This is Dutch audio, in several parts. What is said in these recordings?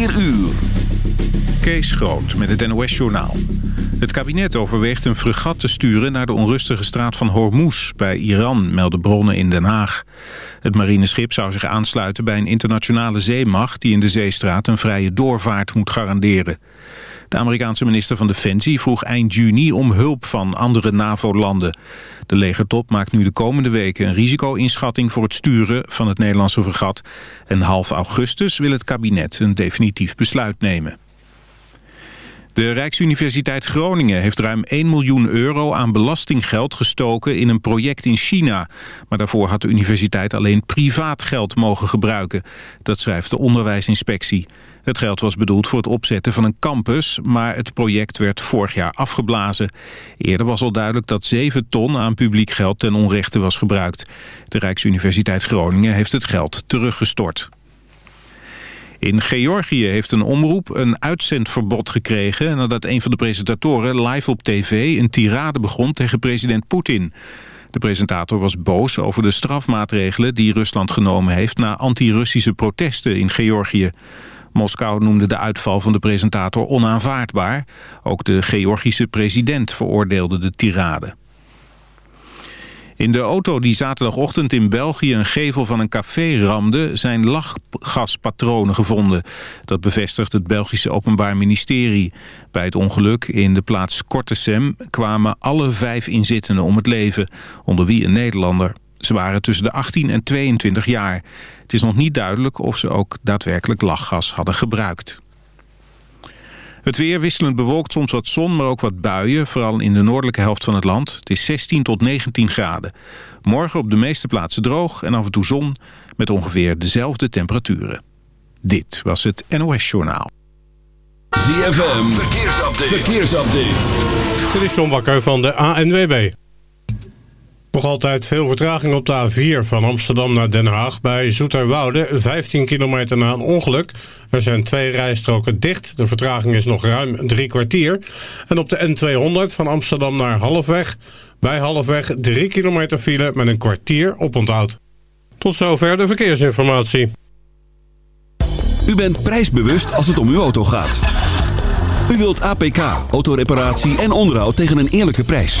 4 uur. Kees Groot met het NOS-journaal. Het kabinet overweegt een fregat te sturen naar de onrustige straat van Hormuz bij Iran, melden bronnen in Den Haag. Het marineschip zou zich aansluiten bij een internationale zeemacht die in de zeestraat een vrije doorvaart moet garanderen. De Amerikaanse minister van Defensie vroeg eind juni om hulp van andere NAVO-landen. De legertop maakt nu de komende weken een risico-inschatting voor het sturen van het Nederlandse fregat. En half augustus wil het kabinet een definitief besluit nemen. De Rijksuniversiteit Groningen heeft ruim 1 miljoen euro aan belastinggeld gestoken in een project in China. Maar daarvoor had de universiteit alleen privaat geld mogen gebruiken. Dat schrijft de onderwijsinspectie. Het geld was bedoeld voor het opzetten van een campus, maar het project werd vorig jaar afgeblazen. Eerder was al duidelijk dat 7 ton aan publiek geld ten onrechte was gebruikt. De Rijksuniversiteit Groningen heeft het geld teruggestort. In Georgië heeft een omroep een uitzendverbod gekregen... nadat een van de presentatoren live op tv een tirade begon tegen president Poetin. De presentator was boos over de strafmaatregelen die Rusland genomen heeft... na anti-Russische protesten in Georgië. Moskou noemde de uitval van de presentator onaanvaardbaar. Ook de Georgische president veroordeelde de tirade. In de auto die zaterdagochtend in België een gevel van een café ramde... zijn lachgaspatronen gevonden. Dat bevestigt het Belgische Openbaar Ministerie. Bij het ongeluk in de plaats Kortesem kwamen alle vijf inzittenden om het leven. Onder wie een Nederlander. Ze waren tussen de 18 en 22 jaar. Het is nog niet duidelijk of ze ook daadwerkelijk lachgas hadden gebruikt. Het weer wisselend bewolkt, soms wat zon, maar ook wat buien. Vooral in de noordelijke helft van het land. Het is 16 tot 19 graden. Morgen op de meeste plaatsen droog en af en toe zon... met ongeveer dezelfde temperaturen. Dit was het NOS Journaal. ZFM, verkeersupdate. verkeersupdate. Dit is John Bakker van de ANWB. Nog altijd veel vertraging op de A4 van Amsterdam naar Den Haag. Bij Zoeterwoude, 15 kilometer na een ongeluk. Er zijn twee rijstroken dicht. De vertraging is nog ruim drie kwartier. En op de N200 van Amsterdam naar Halfweg. Bij Halfweg 3 kilometer file met een kwartier oponthoud. Tot zover de verkeersinformatie. U bent prijsbewust als het om uw auto gaat. U wilt APK, autoreparatie en onderhoud tegen een eerlijke prijs.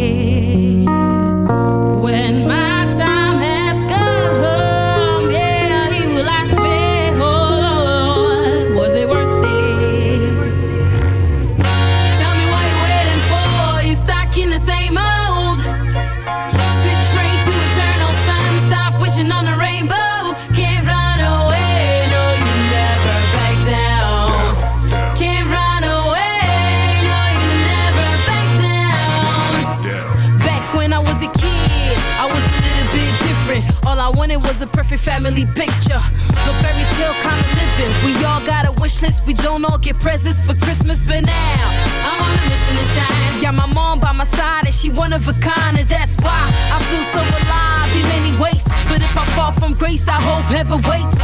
Perfect family picture. No fairy tale kind of living. We all got a wish list. We don't all get presents for Christmas, but now I'm on a mission to shine. Got my mom by my side, and she one of a kind, and that's why I feel so alive in many ways. But if I fall from grace, I hope heaven waits.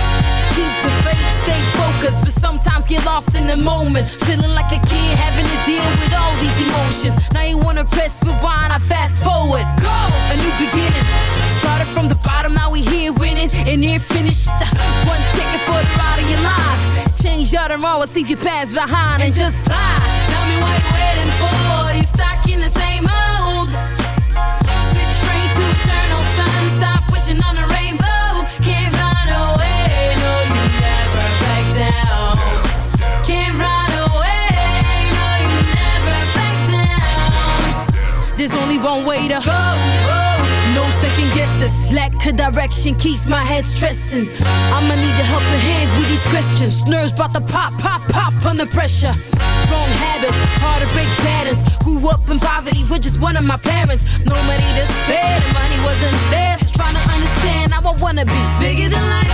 Keep the faith, stay focused, but sometimes get lost in the moment. Feeling like a kid having to deal with all these emotions. Now you wanna press rewind, I fast forward. Go! A new beginning. Started from the bottom, now we here winning. And here finished. One ticket for the ride of your life. Change your tomorrow, see your past behind and just fly. Tell me what you're waiting for. You're stuck in the same mold. Switch straight to eternal sun. Stop wishing on a rainbow. Can't run away. No, you never back down. Can't run away. No, you never back down. There's only one way to go. No. Lack of direction keeps my head stressing. I'ma need a helping hand with these questions. Nerves about to pop, pop, pop under pressure. Wrong habits, hard to break patterns. Grew up in poverty with just one of my parents. No money to spare, the money wasn't there. So trying to understand how I wanna be bigger than life.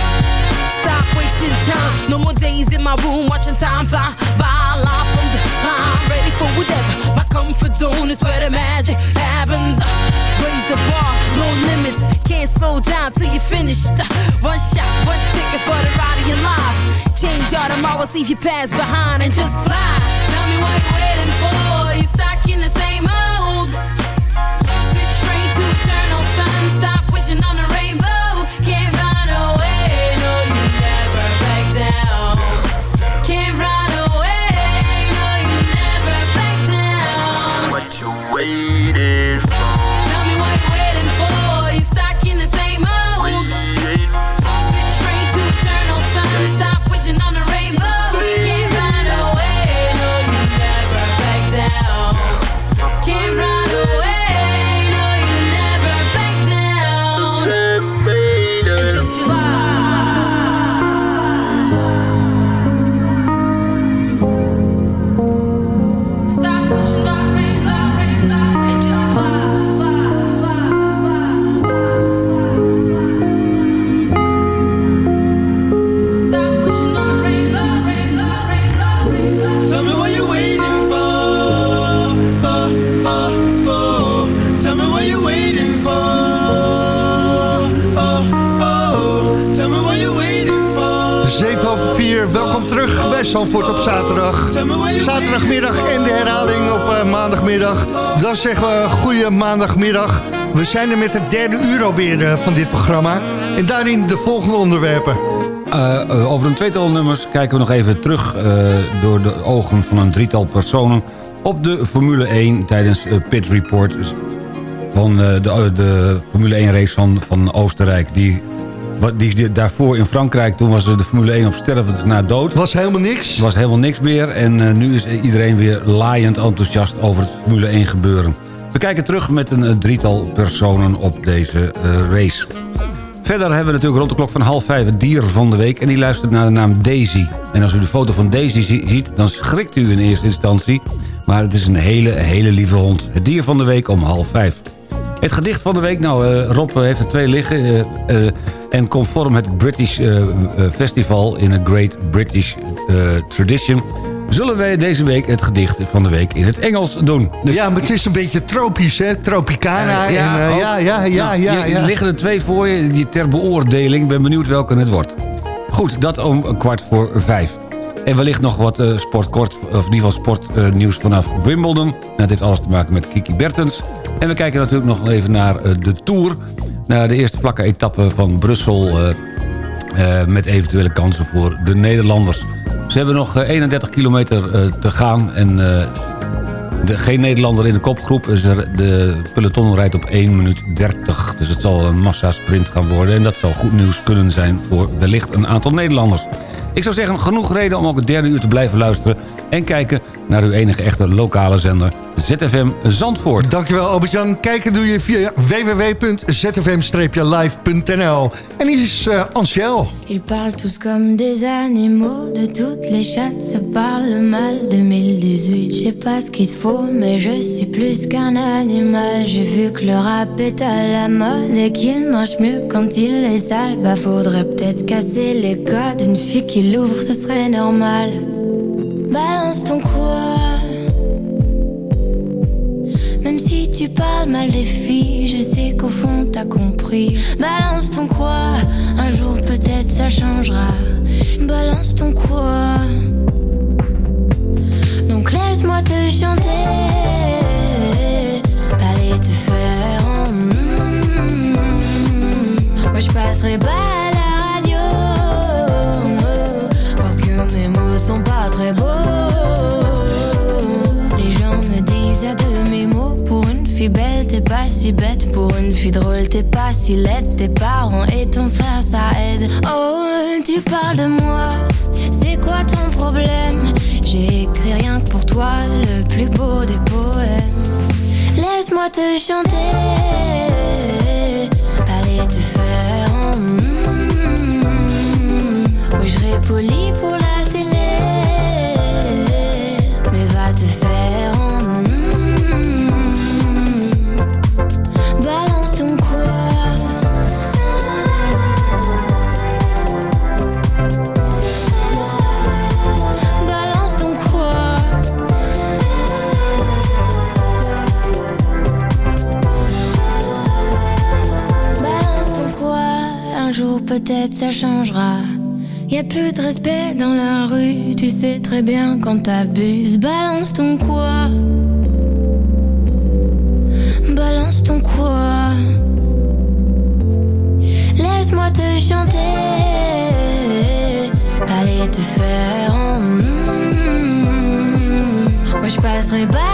Stop wasting time. No more days in my room watching time fly by. Live from the line, ready for whatever. Comfort zone is where the magic happens. Raise the bar, no limits. Can't slow down till you finished. One shot, one ticket for the ride of your life. Change your tomorrow, leave your past behind and just fly. Tell me what you're waiting for. You're stuck in the same mold. Maandagmiddag. We zijn er met het derde uur alweer eh, van dit programma. En daarin de volgende onderwerpen. Eh, eh, over een tweetal nummers kijken we nog even terug... door de ogen van een drietal personen... op de Formule 1 tijdens eh, Pit Report... van de, de Formule 1 race van, van Oostenrijk... Die, wat- die, die- daarvoor in Frankrijk, toen was de Formule 1 op stervend na dood. Was helemaal niks. was helemaal niks meer. En nu is iedereen weer laaiend enthousiast over het Formule 1 gebeuren. We kijken terug met een eh, drietal personen op deze eh, race. Verder hebben we natuurlijk rond de klok van half vijf het dier van de week... en die luistert naar de naam Daisy. En als u de foto van Daisy zi- ziet, dan schrikt u in eerste instantie... maar het is een hele, hele lieve hond. Het dier van de week om half vijf. Het gedicht van de week, nou, eh, Rob heeft er twee liggen... en conform het British Festival in a Great British Tradition... zullen wij deze week het gedicht van de week in het Engels doen. Dus Ja, maar het is een beetje tropisch, hè? Tropicana. eh, en, eh, ja, ja, ja, Nou, ja, je- ja. Er liggen er twee voor je die ter beoordeling. Ik ben benieuwd welke het wordt. Goed, dat om een kwart voor vijf. En wellicht nog wat eh, sportkort, of in ieder geval sportnieuws vanaf Wimbledon. Nou, dat heeft alles te maken met Kiki Bertens. En we kijken natuurlijk nog even naar eh, de Tour. Naar de eerste vlakke etappe van Brussel... eh, eh, met eventuele kansen voor de Nederlanders. Ze hebben nog eh, 31 kilometer eh, te gaan en eh, de, geen Nederlander in de kopgroep. Dus de peloton rijdt op 1 minuut 30. Dus het zal een massasprint gaan worden. En dat zal goed nieuws kunnen zijn voor wellicht een aantal Nederlanders. Ik zou zeggen, genoeg reden om ook het derde uur te blijven luisteren... en kijken naar uw enige echte lokale zender ZFM Zandvoort. Dankjewel Albert-Jan. Kijken doe je via www.zfm-live.nl. En hier is uh, Angel. Ils parlent tous comme des animaux, de toutes les chattes, ça parle mal. 2018, je sais pas ce qu'il faut, mais je suis plus qu'un animal. J'ai vu que le rap est à la mode et qu'il marche mieux quand il est sale. Bah faudrait peut-être casser les codes, une fille qui l'ouvre, ce serait normal. Balance ton quoi Même si tu parles mal des filles, je sais qu'au fond t'as compris. Balance ton quoi, un jour peut-être ça changera. Balance ton quoi. Donc laisse-moi te chanter. Allez te faire. en. Moi je passerai pas si bête Pour une fille drôle. T'es pas si laide Tes parents et ton frère ça aide. Oh tu parles de moi. C'est quoi ton problème? J'ai écrit rien que pour toi Le plus beau des poèmes. Laisse-moi te chanter. Allez te faire. En mm. Oui je peut-être ça changera y a plus de respect dans la rue, tu sais très bien quand t'abuses. Balance ton quoi? Balance ton quoi? Laisse-moi te chanter. Allez te faire en. Moi je passerai pas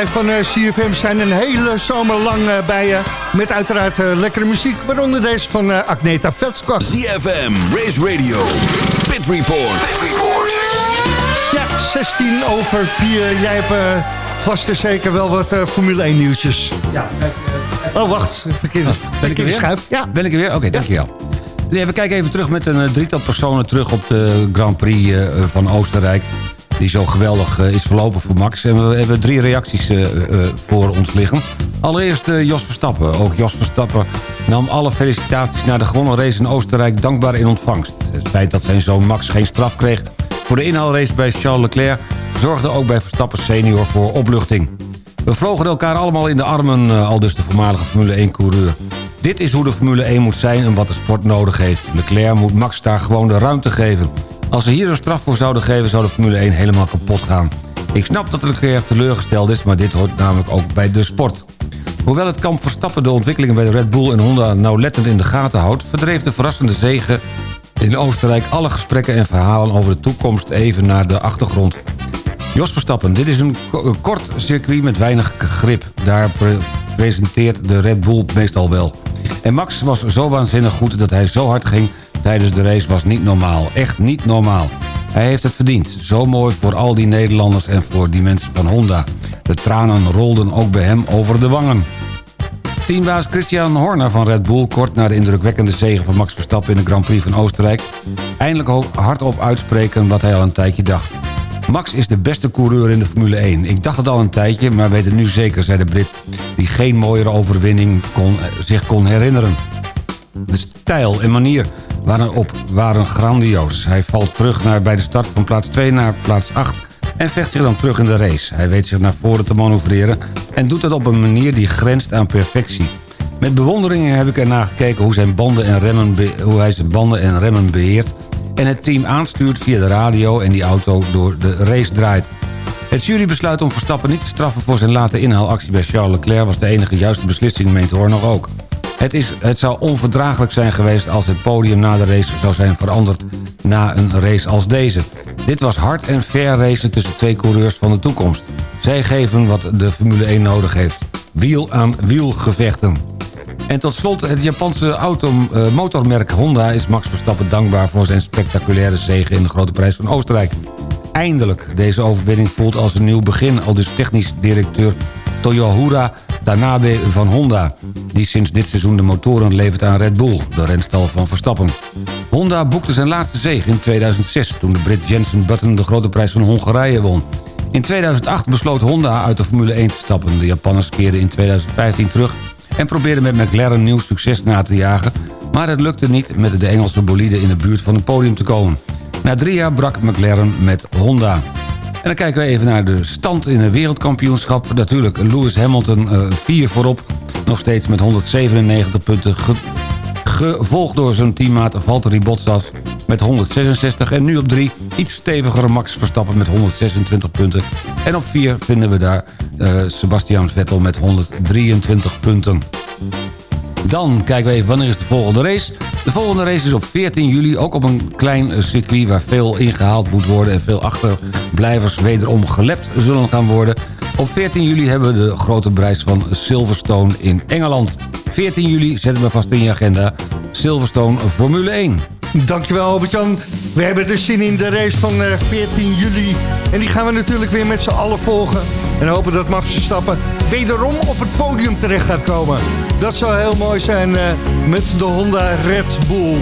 wij van eh, CFM zijn een hele zomer lang eh, bij je. Met uiteraard eh, lekkere muziek, waaronder deze van eh, Agneta Vetskos. ZFM, Race Radio, Pit Report. Ja, 16 over 4. Jij hebt vast en zeker wel wat eh, Formule 1 nieuwtjes. Ja, Oh, wacht. Verkeerde, Ben ik er verkeerde weer? schuif. Ja. Ben ik er weer? Oké, dankjewel. Nee, we kijken even terug met een drietal personen terug op de Grand Prix eh, van Oostenrijk. Die zo geweldig eh, is verlopen voor Max. En we hebben drie reacties eh, eh, voor ons liggen. Allereerst Jos Verstappen. Ook Jos Verstappen nam alle felicitaties naar de gewonnen race in Oostenrijk dankbaar in ontvangst. Het feit dat zijn zoon Max geen straf kreeg voor de inhaalrace bij Charles Leclerc... zorgde ook bij Verstappen senior voor opluchting. We vlogen elkaar allemaal in de armen, al dus de voormalige Formule 1-coureur. Dit is hoe de Formule 1 moet zijn en wat de sport nodig heeft. Leclerc moet Max daar gewoon de ruimte geven. Als ze hier een straf voor zouden geven, zou de Formule 1 helemaal kapot gaan. Ik snap dat Leclerc teleurgesteld is, maar dit hoort namelijk ook bij de sport. Hoewel het kamp Verstappen de ontwikkelingen bij de Red Bull en Honda nauwlettend in de gaten houdt... verdreef de verrassende zege in Oostenrijk alle gesprekken en verhalen over de toekomst even naar de achtergrond. Jos Verstappen, dit is een, ko- een kort circuit met weinig grip. Daar pre- presenteert de Red Bull meestal wel. En Max was zo waanzinnig goed dat hij zo hard ging tijdens de race was niet normaal. Echt niet normaal. Hij heeft het verdiend. Zo mooi voor al die Nederlanders en voor die mensen van Honda. De tranen rolden ook bij hem over de wangen. Teambaas Christian Horner van Red Bull... kort na de indrukwekkende zege van Max Verstappen in de Grand Prix van Oostenrijk... eindelijk hardop uitspreken wat hij al een tijdje dacht. Max is de beste coureur in de Formule 1. Ik dacht het al een tijdje, maar weet het nu zeker, zei de Brit... die geen mooiere overwinning kon, eh, zich kon herinneren. De stijl en manier waren, op, waren grandioos. Hij valt terug naar, bij de start van plaats 2 naar plaats 8... en vecht zich dan terug in de race. Hij weet zich naar voren te manoeuvreren... en doet dat op een manier die grenst aan perfectie. Met bewondering heb ik ernaar gekeken hoe, zijn banden en remmen hoe hij zijn banden en remmen beheert... en het team aanstuurt via de radio en die auto door de race draait. Het jury besluit om Verstappen niet te straffen voor zijn late inhaalactie bij Charles Leclerc... was de enige juiste beslissing, meent Horner ook. Het, is, het zou onverdraaglijk zijn geweest als het podium na de race zou zijn veranderd... na een race als deze. Dit was hard en fair racen tussen twee coureurs van de toekomst. Zij geven wat de Formule 1 nodig heeft. Wiel aan wiel gevechten. En tot slot, het Japanse auto, eh, motormerk Honda is Max Verstappen dankbaar voor zijn spectaculaire zege in de Grote Prijs van Oostenrijk. Eindelijk, deze overwinning voelt als een nieuw begin, al dus technisch directeur Toyohura Tanabe van Honda, die sinds dit seizoen de motoren levert aan Red Bull, de renstal van Verstappen. Honda boekte zijn laatste zege in 2006, toen de Brit Jensen Button de Grote Prijs van Hongarije won. In 2008 besloot Honda uit de Formule 1 te stappen. De Japanners keerden in 2015 terug en probeerden met McLaren nieuw succes na te jagen... maar het lukte niet met de Engelse bolide in de buurt van het podium te komen. Na drie jaar brak McLaren met Honda. En dan kijken we even naar de stand in het wereldkampioenschap. Natuurlijk Lewis Hamilton eh, vier voorop, nog steeds met 197 punten... ge- gevolgd door zijn teammaat Valtteri Bottas met 166. En nu op 3 iets steviger Max Verstappen met 126 punten. En op 4 vinden we daar eh, Sebastian Vettel met 123 punten. Dan kijken we even wanneer is de volgende race. De volgende race is op 14 juli, ook op een klein circuit... waar veel ingehaald moet worden en veel achterblijvers wederom gelept zullen gaan worden. Op 14 juli hebben we de grote prijs van Silverstone in Engeland. 14 juli, zetten we vast in je agenda, Silverstone Formule 1. Dankjewel Albert-Jan. We hebben er zin in de race van eh, 14 juli. En die gaan we natuurlijk weer met z'n allen volgen. En hopen dat Max Verstappen wederom op het podium terecht gaat komen. Dat zou heel mooi zijn eh, met de Honda Red Bull.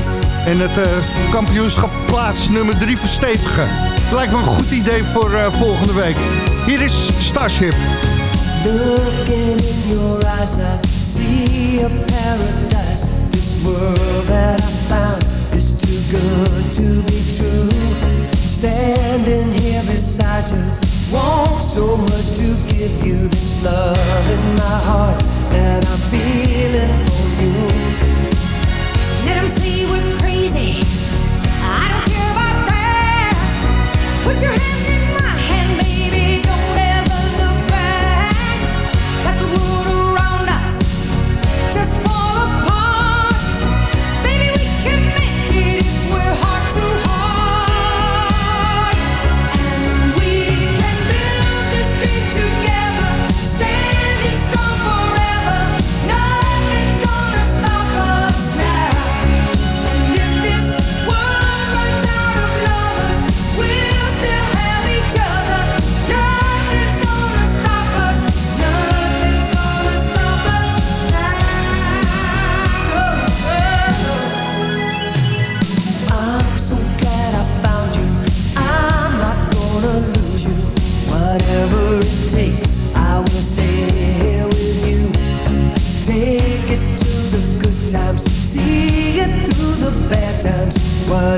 En het eh, kampioenschap plaats nummer 3 verstevigen. Lijkt me een goed idee voor eh, volgende week. Hier is Starship. Looking in your eyes, I see a paradise. This world that I found good to be true. Standing here beside you, want so much to give you this love in my heart that I'm feeling for you. We're crazy. I don't care about that. Put your hand in What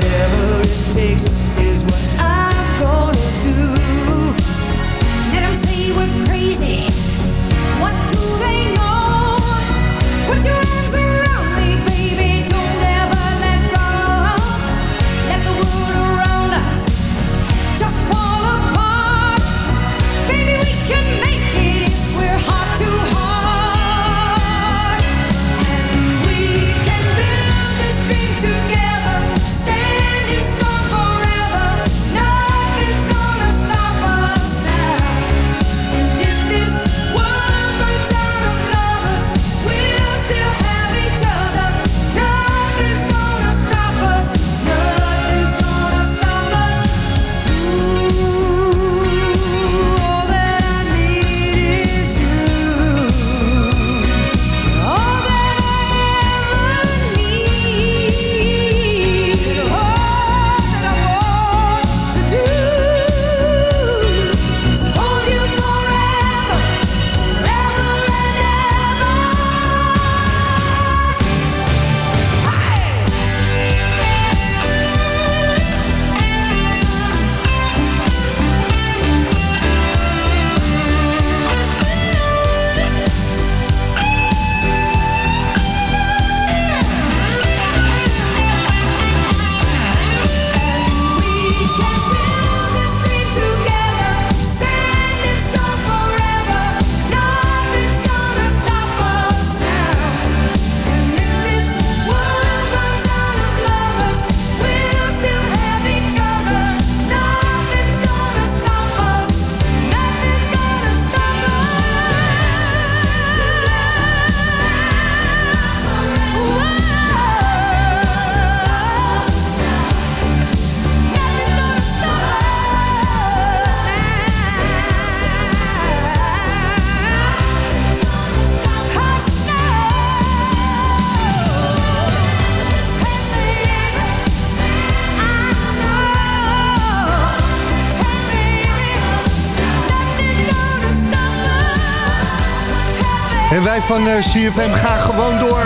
Wij van eh, CFM gaan gewoon door.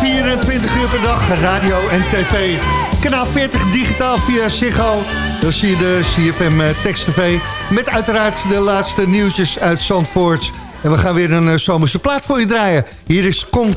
24 uur per dag, radio en tv. Kanaal 40 digitaal via Ziggo. Dan zie je de CFM eh, Text TV. Met uiteraard de laatste nieuwtjes uit Zandvoort. En we gaan weer een eh, zomerse plaat voor je draaien. Hier is Con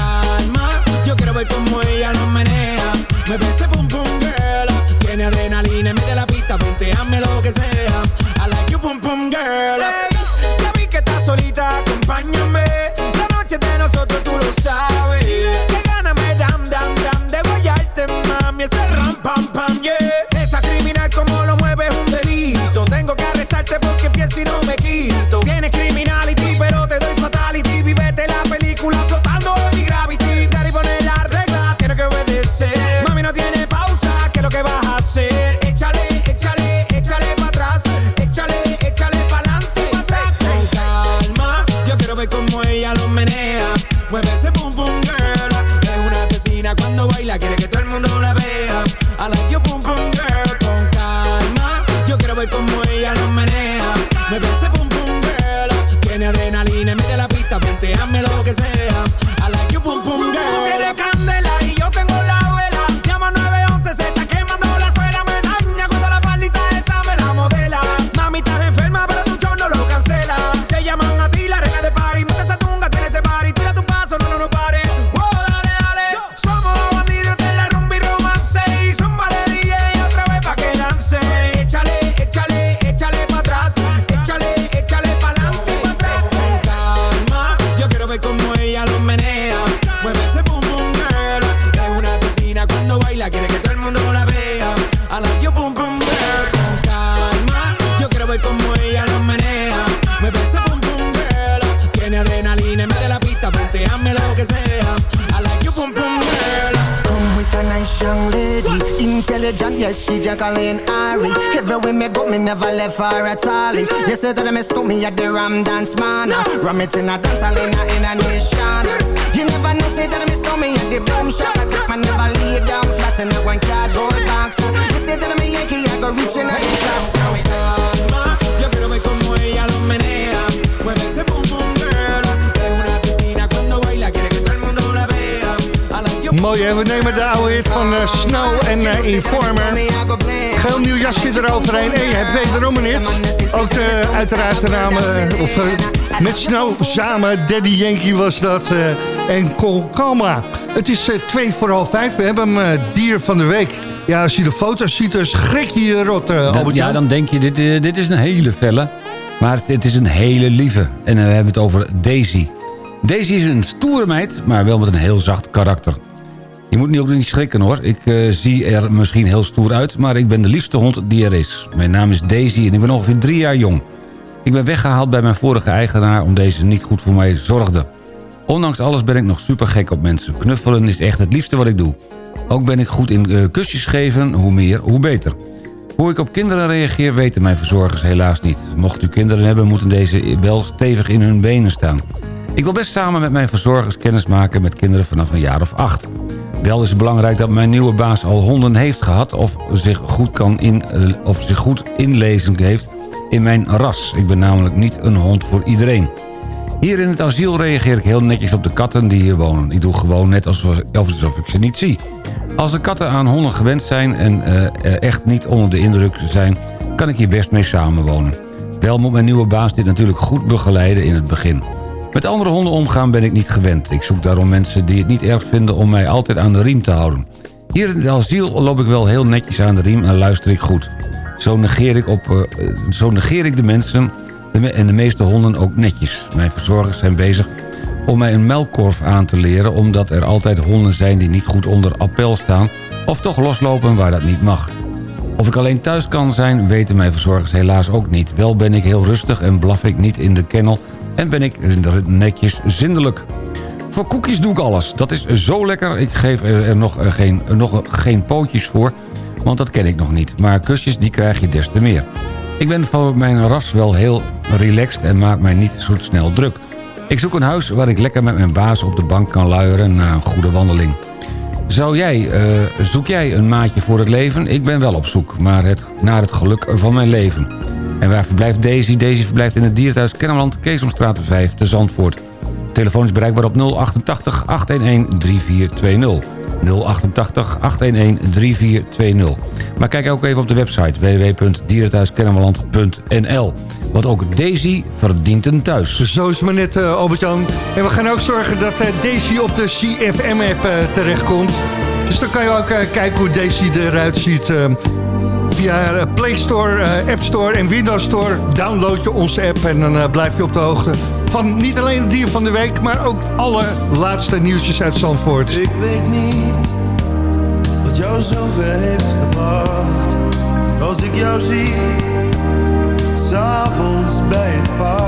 cómo ella lo menea. Mueve ese boom boom girl. Tiene adrenalina en medio de la pista, hazme lo que sea. I like your boom boom girl. Hey, ya vi que estás solita, acompáñame. La noche de nosotros tú lo sabes. Que gana me dam dam dam de guayarte, mami. Ese ram pam pam yeah. Esa criminal como lo mueve es un delito. Tengo que arrestarte porque pienso y no me quito. Sea. Jacqueline Ari. Everywhere me go, me never left her at all. You say that me stop me at the Ram Dance Man. Ram it in a dance hall in a, in a nation. You never know, say that me stop me at the boom shop. I take my never lay down flat in a one cardboard box. You say that me Yankee, I go reaching out the top. Throw it yo quiero ver cómo ella lo menea. Mueve ese boom boom girl. Es una asesina cuando baila, quiere que todo el mundo la vea. I. Mooi, hè? we nemen de oude hit van eh, Snow en eh, Informer. Geel nieuw jasje eroverheen. En je hebt wederom een hit. Ook de, uiteraard de naam, of eh, met Snow samen, Daddy Yankee was dat. eh, en Col Calma. Het is eh, twee voor half vijf. We hebben hem dier van de week. Ja, als je de foto's ziet, dan schrik je rot, Albert ja, dan denk je, dit, dit is een hele felle. Maar het, is een hele lieve. En we hebben het over Daisy. Daisy is een stoere meid, maar wel met een heel zacht karakter. Je moet nu ook niet schrikken hoor. Ik eh, zie er misschien heel stoer uit, maar ik ben de liefste hond die er is. Mijn naam is Daisy en ik ben ongeveer drie jaar jong. Ik ben weggehaald bij mijn vorige eigenaar om deze niet goed voor mij zorgde. Ondanks alles ben ik nog super gek op mensen. Knuffelen is echt het liefste wat ik doe. Ook ben ik goed in eh, kusjes geven, hoe meer, hoe beter. Hoe ik op kinderen reageer weten mijn verzorgers helaas niet. Mocht u kinderen hebben, moeten deze wel stevig in hun benen staan. Ik wil best samen met mijn verzorgers kennis maken met kinderen vanaf een jaar of acht. Wel is het belangrijk dat mijn nieuwe baas al honden heeft gehad... of zich goed, kan in, eh, of zich goed inlezen heeft in mijn ras. Ik ben namelijk niet een hond voor iedereen. Hier in het asiel reageer ik heel netjes op de katten die hier wonen. Ik doe gewoon net alsof, alsof ik ze niet zie. Als de katten aan honden gewend zijn en eh, echt niet onder de indruk zijn... kan ik hier best mee samenwonen. Wel moet mijn nieuwe baas dit natuurlijk goed begeleiden in het begin. Met andere honden omgaan ben ik niet gewend. Ik zoek daarom mensen die het niet erg vinden om mij altijd aan de riem te houden. Hier in het asiel loop ik wel heel netjes aan de riem en luister ik goed. Zo negeer ik, op, eh, zo negeer ik de mensen en de meeste honden ook netjes. Mijn verzorgers zijn bezig om mij een melkkorf aan te leren... omdat er altijd honden zijn die niet goed onder appel staan... of toch loslopen waar dat niet mag. Of ik alleen thuis kan zijn, weten mijn verzorgers helaas ook niet. Wel ben ik heel rustig en blaf ik niet in de kennel... en ben ik netjes zindelijk. Voor koekjes doe ik alles. Dat is zo lekker. Ik geef er nog, eh, geen, nog geen pootjes voor, want dat ken ik nog niet. Maar kusjes, die krijg je des te meer. Ik ben van mijn ras wel heel relaxed en maak mij niet zo snel druk. Ik zoek een huis waar ik lekker met mijn baas op de bank kan luieren na een goede wandeling. Zou jij, eh, zoek jij een maatje voor het leven? Ik ben wel op zoek maar het, naar het geluk van mijn leven. En waar verblijft Daisy? Daisy verblijft in het dierenthuis Kennemerland, Keesomstraat 5 te Zandvoort. Telefoon is bereikbaar op 088 811 3420. 088 811 3420. Maar kijk ook even op de website www.dierenthuiskennemerland.nl. Want ook Daisy verdient een thuis. Zo is het maar net, eh, Albert-Jan. En we gaan ook zorgen dat eh, Daisy op de CFM-app eh, terechtkomt. Dus dan kan je ook kijken hoe Daisy eruit ziet. Via eh, Play Store, eh, App Store en Windows Store download je onze app... en dan eh, blijf je op de hoogte van niet alleen het dier van de week... maar ook alle laatste nieuwtjes uit Zandvoort. Ik weet niet wat jou zover heeft gebracht. Als ik jou zie, s'avonds bij het park.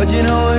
Dat je nooit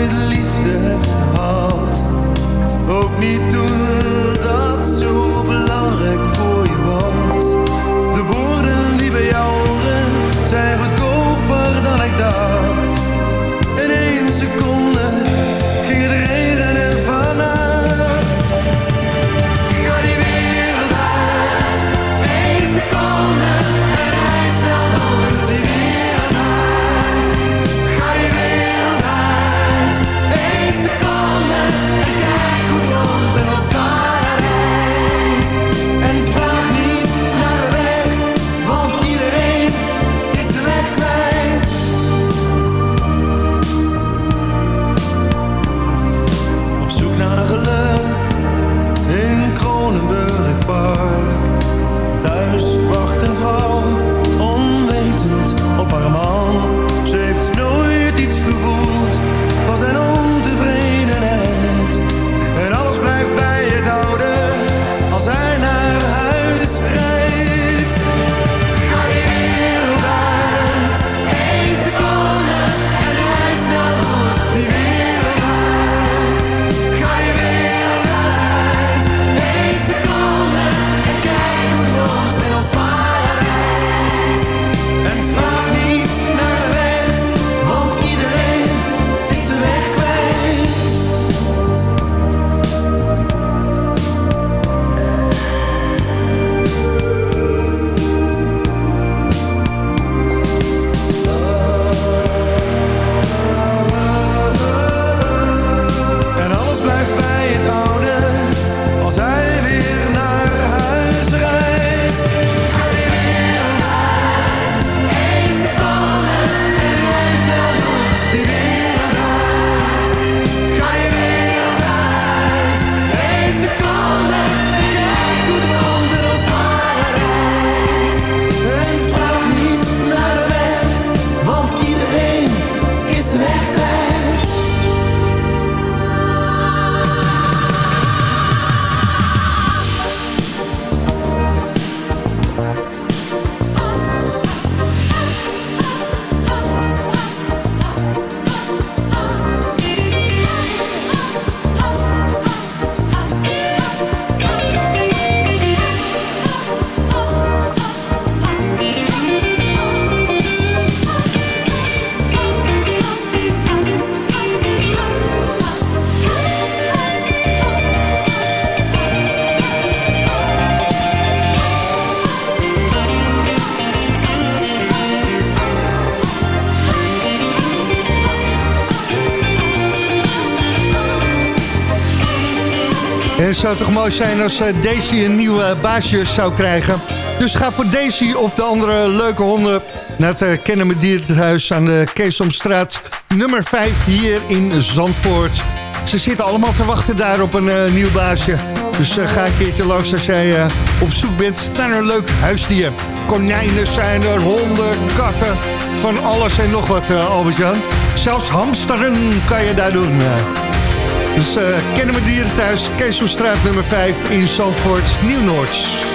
zou toch mooi zijn als eh, Daisy een nieuwe baasje zou krijgen. Dus ga voor Daisy of de andere leuke honden... naar het uh, Kennemer aan de Keesomstraat nummer 5 hier in Zandvoort. Ze zitten allemaal te wachten daar op een eh, nieuw baasje. Dus eh, ga een keertje langs als jij eh, op zoek bent naar een leuk huisdier. Konijnen zijn er, honden, katten, van alles en nog wat, eh, Albert-Jan. Zelfs hamsteren kan je daar doen. Eh. Dus uh, kennen we dieren thuis, Keesomstraat nummer 5 in Zandvoort, Nieuw-Noord.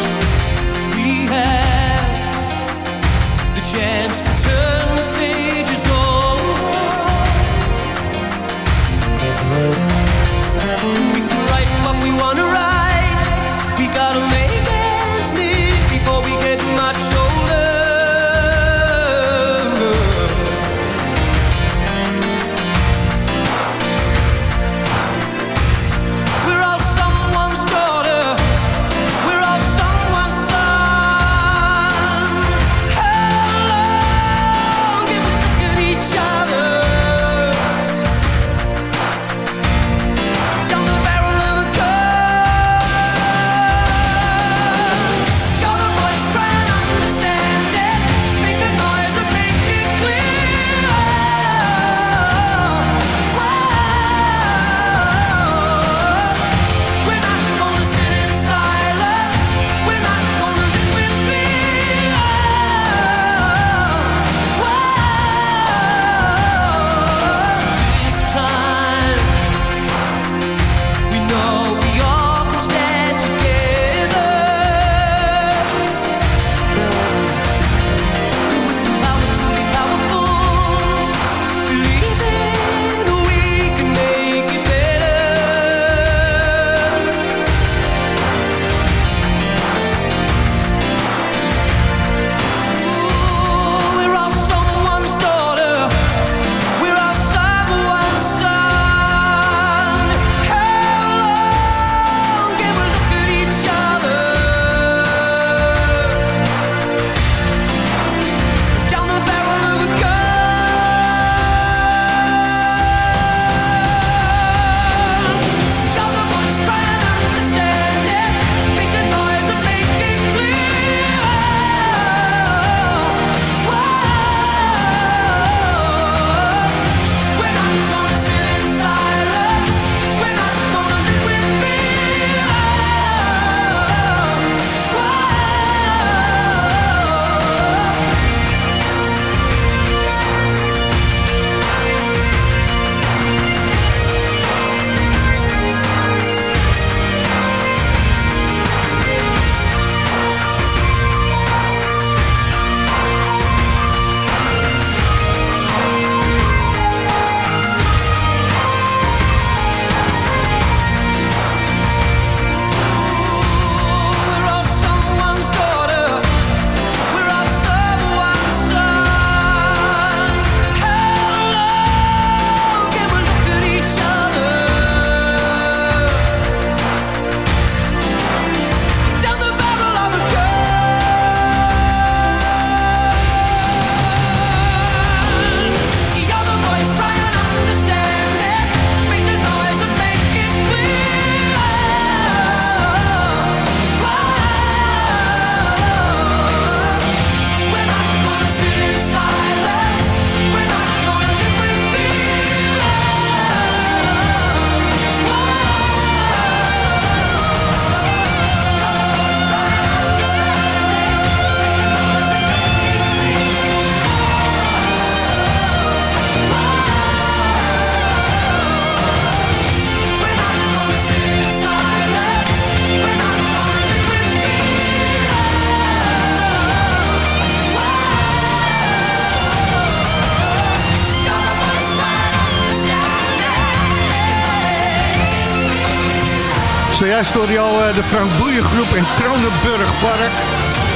Zojuist hoorde je eh, de Frank Boeien groep in Kronenburg Park.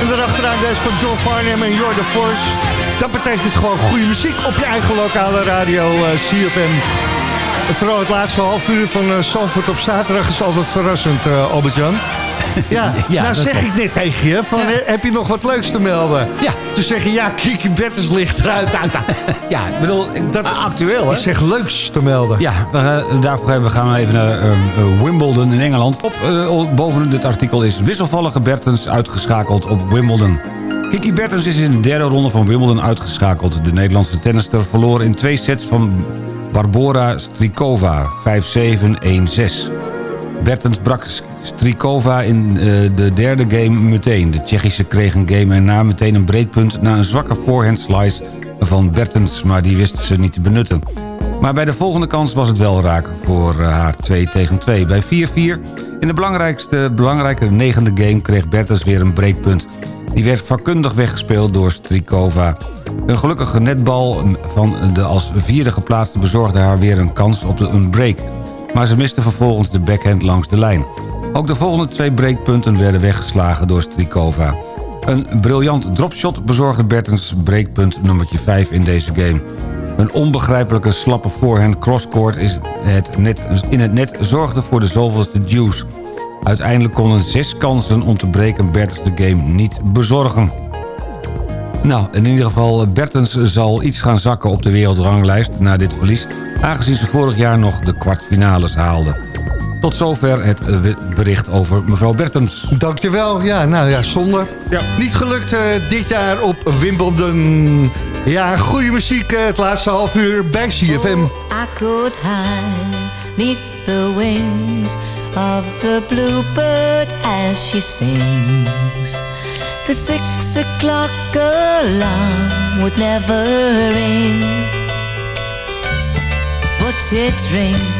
En daarachteraan deze van John Farnham en Jordan Force. Dat betekent gewoon goede muziek op je eigen lokale radio eh, CFM. En vooral het laatste half uur van uh, Zandvoort op zaterdag is altijd verrassend, eh, Albert-Jan. Ja, Ja, nou zeg ik net tegen je, van, eh, heb je nog wat leuks te melden? Ja. Toen zeg je, ja, Kiki Bertens ligt eruit. uit. Ja, ik bedoel, dat, actueel hè? Ik zeg leuks te melden. Ja, we, gaan- daarvoor gaan we gaan we even naar eh, eh, Wimbledon in Engeland. Op, eh, boven dit artikel is wisselvallige Bertens uitgeschakeld op Wimbledon. Kiki Bertens is in de derde ronde van Wimbledon uitgeschakeld. De Nederlandse tennister verloor in twee sets van Barbora Strikova 5-7-1-6. Bertens brak Strikova in eh, de derde game meteen. De Tsjechische kreeg een game en na meteen een breekpunt... na een zwakke forehand slice van Bertens, maar die wist ze niet te benutten. Maar bij de volgende kans was het wel raak voor eh, haar 2 tegen 2. Bij 4-4 in de belangrijkste, belangrijke negende game kreeg Bertens weer een breekpunt. Die werd vakkundig weggespeeld door Strikova. Een gelukkige netbal van de als vierde geplaatste bezorgde haar weer een kans op een break. Maar ze miste vervolgens de backhand langs de lijn. Ook de volgende twee breakpunten werden weggeslagen door Strikova. Een briljant dropshot bezorgde Bertens breakpunt nummertje 5 in deze game. Een onbegrijpelijke slappe voorhand crosscourt is het net, in het net zorgde voor de zoveelste juice. Uiteindelijk konden zes kansen om te breken Bertens de game niet bezorgen. Nou, in ieder geval, Bertens zal iets gaan zakken op de wereldranglijst na dit verlies... aangezien ze vorig jaar nog de kwartfinales haalde. Tot zover het eh, bericht over mevrouw Bertens. Dankjewel. Ja, nou ja, zonde. Niet gelukt eh, dit jaar op Wimbledon. Ja, goede muziek eh, het laatste half uur bij CFM. I could hide neath the wings of the bluebird as she sings. The six o'clock alarm would never ring, but it rings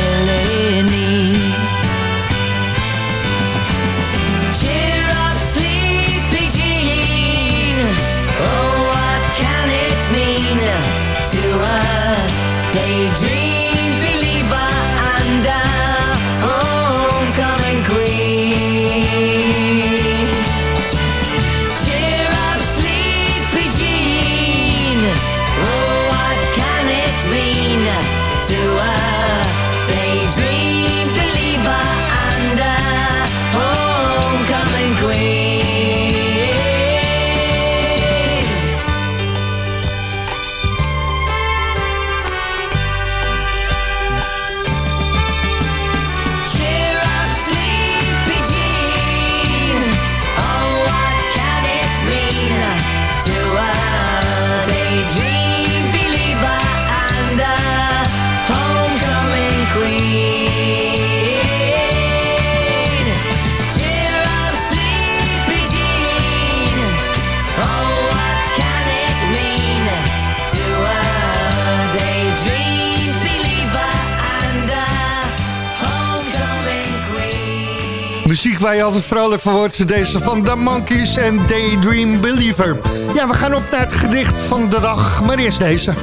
Muziek waar je altijd vrolijk van wordt. Deze van The Monkeys en Daydream Believer. Ja, we gaan op naar het gedicht van de dag. Maar eerst deze.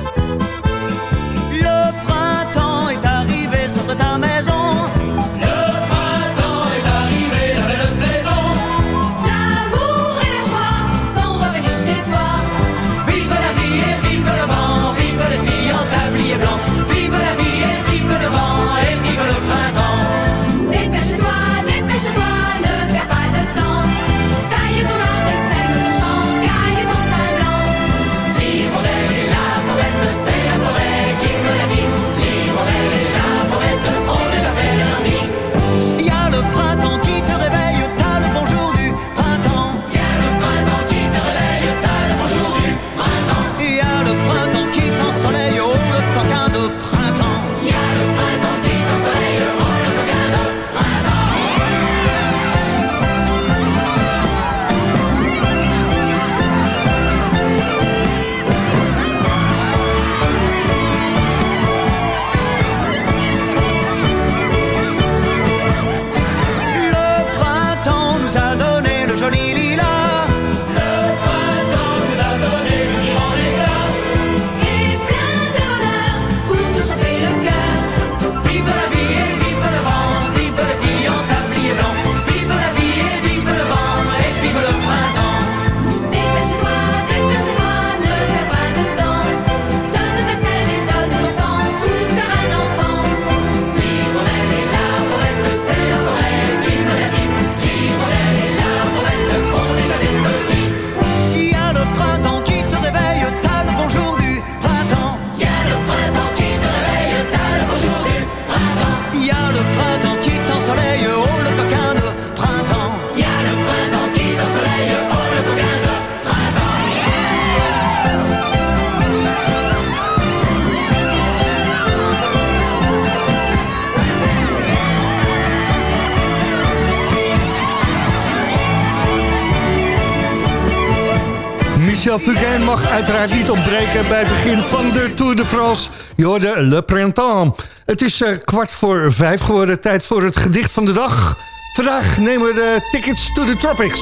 Uiteraard niet ontbreken bij het begin van de Tour de France. Je hoorde Le Printemps. Het is eh, kwart voor vijf geworden, tijd voor het gedicht van de dag. Vandaag nemen we de tickets to the tropics.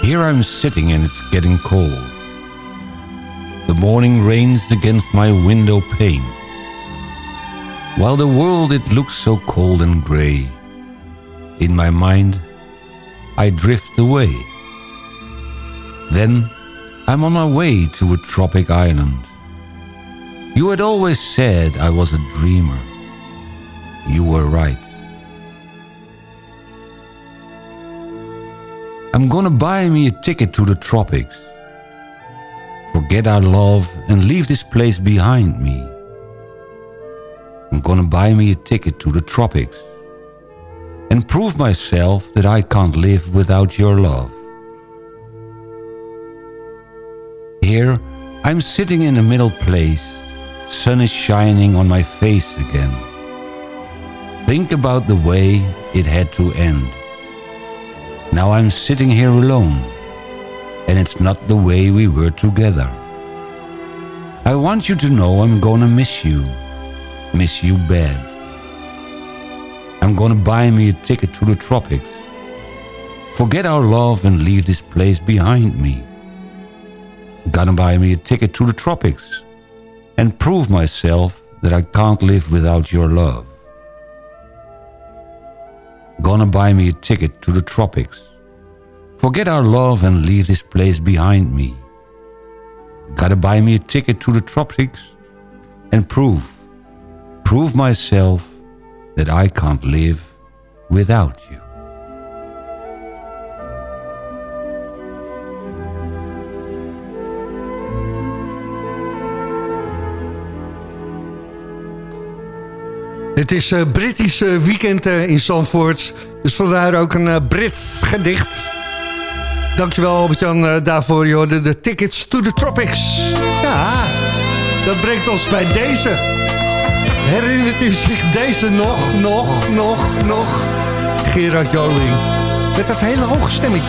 Here I'm sitting and it's getting cold. The morning rains against my window pane. While the world it looks so cold and grey. In my mind, I drift away. Then I'm on my way to a tropic island. You had always said I was a dreamer. You were right. I'm gonna buy me a ticket to the tropics. Forget our love and leave this place behind me. I'm gonna buy me a ticket to the tropics and prove myself that I can't live without your love. Here, I'm sitting in a middle place. Sun is shining on my face again. Think about the way it had to end. Now I'm sitting here alone, and it's not the way we were together. I want you to know I'm gonna miss you, miss you bad. I'm gonna buy me a ticket to the tropics. Forget our love and leave this place behind me. Gonna buy me a ticket to the tropics and prove myself that I can't live without your love. Gonna buy me a ticket to the tropics. Forget our love and leave this place behind me. Gotta buy me a ticket to the tropics and prove, prove myself that I can't live without you. Het is eh Britisch eh, weekend eh, in Zandvoort. Dus vandaar ook een Brits gedicht. Dankjewel Albert-Jan daarvoor. Je de tickets to the tropics. Ja, dat brengt ons bij deze. Herinnert u zich deze nog, nog, nog, nog? Gerard Joling. Met dat hele hoge stemming.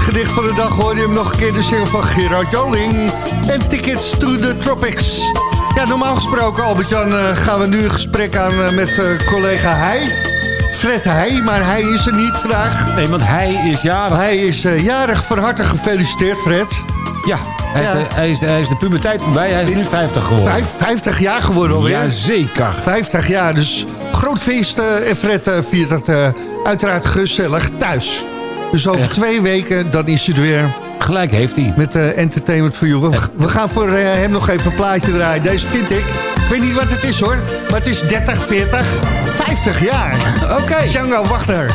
Het gedicht van de dag hoor je hem nog een keer de single van Gerard Joling. En Tickets to the Tropics. Ja, normaal gesproken, Albert-Jan, eh, gaan we nu een gesprek aan eh, met eh, collega Heij. Fred Heij, maar hij is er niet vandaag. Nee, want hij is jarig. Hij is jarig, van harte gefeliciteerd, Fred. Ja, hij, Ja. Is, de, hij, is, hij is de puberteit voorbij. Hij is nu 50 geworden. Vijf, 50 jaar geworden alweer. Jazeker. 50 jaar, dus groot feest. en Fred eh, viert dat uiteraard gezellig thuis. Dus over Echt. twee weken, dan is hij er weer. Gelijk heeft hij. Met eh, Entertainment for You. We, we gaan voor eh, hem nog even een plaatje draaien. Deze vind ik. Ik weet niet wat het is hoor. Maar het is 30, 40, 50 jaar. Oké. Django Wachter.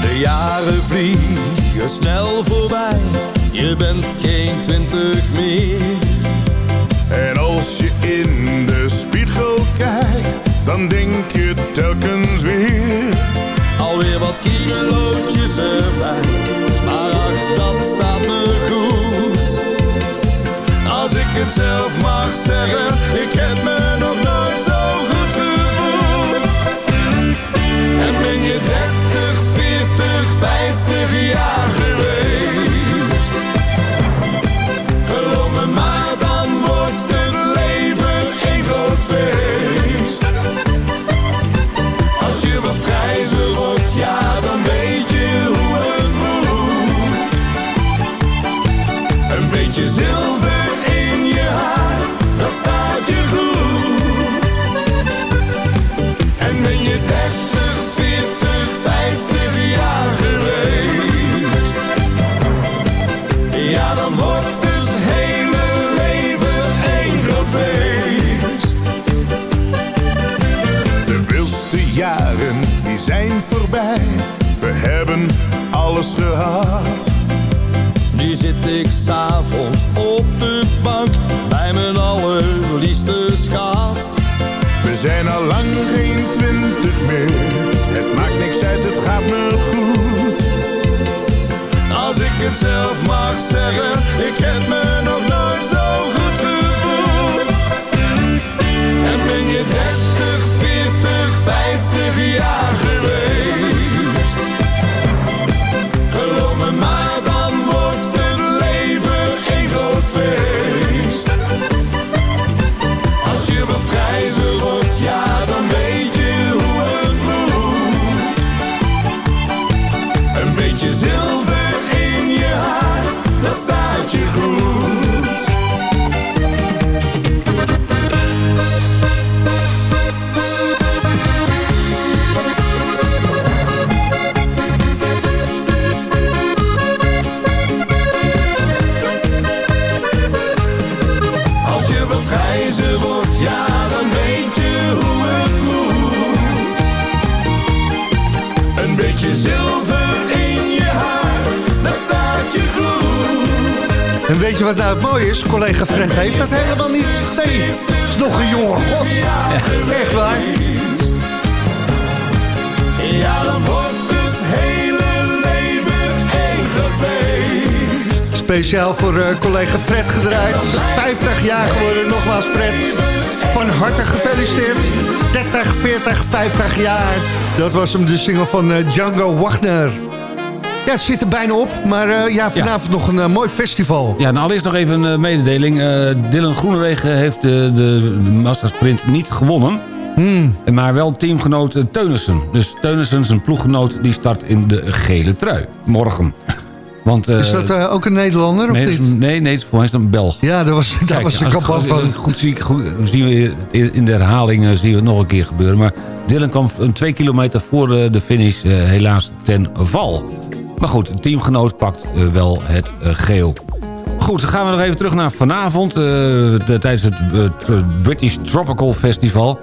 De jaren vliegen snel voorbij, je bent geen twintig meer. En als je in de spiegel kijkt, dan denk je telkens weer. Alweer wat kilootjes erbij, maar ach, dat staat me goed. Als ik het zelf mag zeggen, ik heb me Nu zit ik s'avonds op de bank bij mijn allerliefste schat. We zijn al lang geen twintig meer. Het maakt niks uit, het gaat me goed. Als ik het zelf mag zeggen, ik heb me Fred heeft dat helemaal niet. Nee, is nog een jonge god. Echt waar. Ja, dan wordt het hele leven een groot feest. Speciaal voor eh, collega Fred gedraaid. 50 jaar geworden, nogmaals Fred. Van harte gefeliciteerd. 30, 40, 50 jaar. Dat was hem, de single van eh, Django Wagner. Ja, het zit er bijna op, maar eh, ja, vanavond nog een eh, mooi festival. Ja, nou allereerst nog even een eh, mededeling. Dylan Groenewegen heeft de, de, de Mastersprint niet gewonnen. Hmm. Maar wel teamgenoot Teunissen. Dus Teunissen, zijn ploeggenoot, die start in de gele trui. Morgen. Want, Is dat ook een Nederlander of nee, dat is- niet? nee, nee, voor mij is een Belg. Ja, daar was, daar was ik al bang van. Goed, zie, goed zien we in- de herhaling zien we het nog een keer gebeuren. Maar Dylan kwam een twee kilometer voor de finish helaas ten val. Maar goed, een teamgenoot pakt eh, wel het eh, geel. Goed, dan gaan we nog even terug naar vanavond. eh, de- tijdens het British Tropical Festival.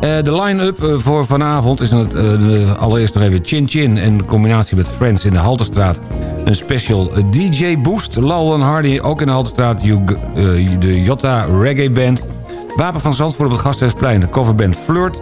De line-up voor vanavond is de- allereerst nog even Chin Chin... in combinatie met Friends in de Halterstraat. Een special DJ Boost. En Hardy ook in de Halterstraat. De Jota Reggae Band. Wapen van Zandvoort op het Gasthuisplein. De coverband Flirt.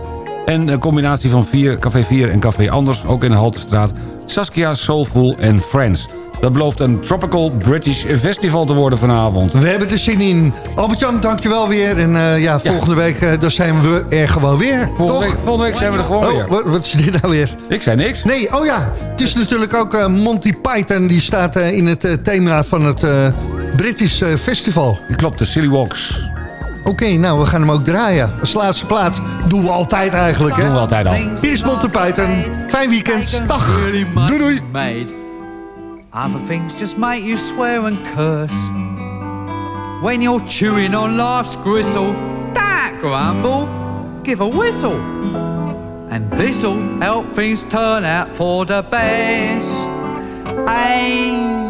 En een combinatie van vier, Café 4 en Café Anders, ook in de Halterstraat. Saskia, Soulful en Friends. Dat belooft een Tropical British Festival te worden vanavond. We hebben er zin in. Albert-Jan, dankjewel weer. En eh, ja, volgende week uh, dan zijn we er gewoon weer. Volgende week, volgende week zijn we er gewoon oh, weer. Wat, wat is dit nou weer? Ik zei niks. Nee, oh ja. Het is natuurlijk ook uh, Monty Python. Die staat in het thema van het British Festival. Klopt, de Silly Walks. Oké, okay, nou, we gaan hem ook draaien. Als laatste plaat doen we altijd eigenlijk, hè? Doen we altijd al. Hier is Monty Python. Fijn weekend. Dag. Doei, doei. Made. Other things just make you swear and curse. When you're chewing on life's gristle, that grumble, give a whistle. And this'll help things turn out for the best. And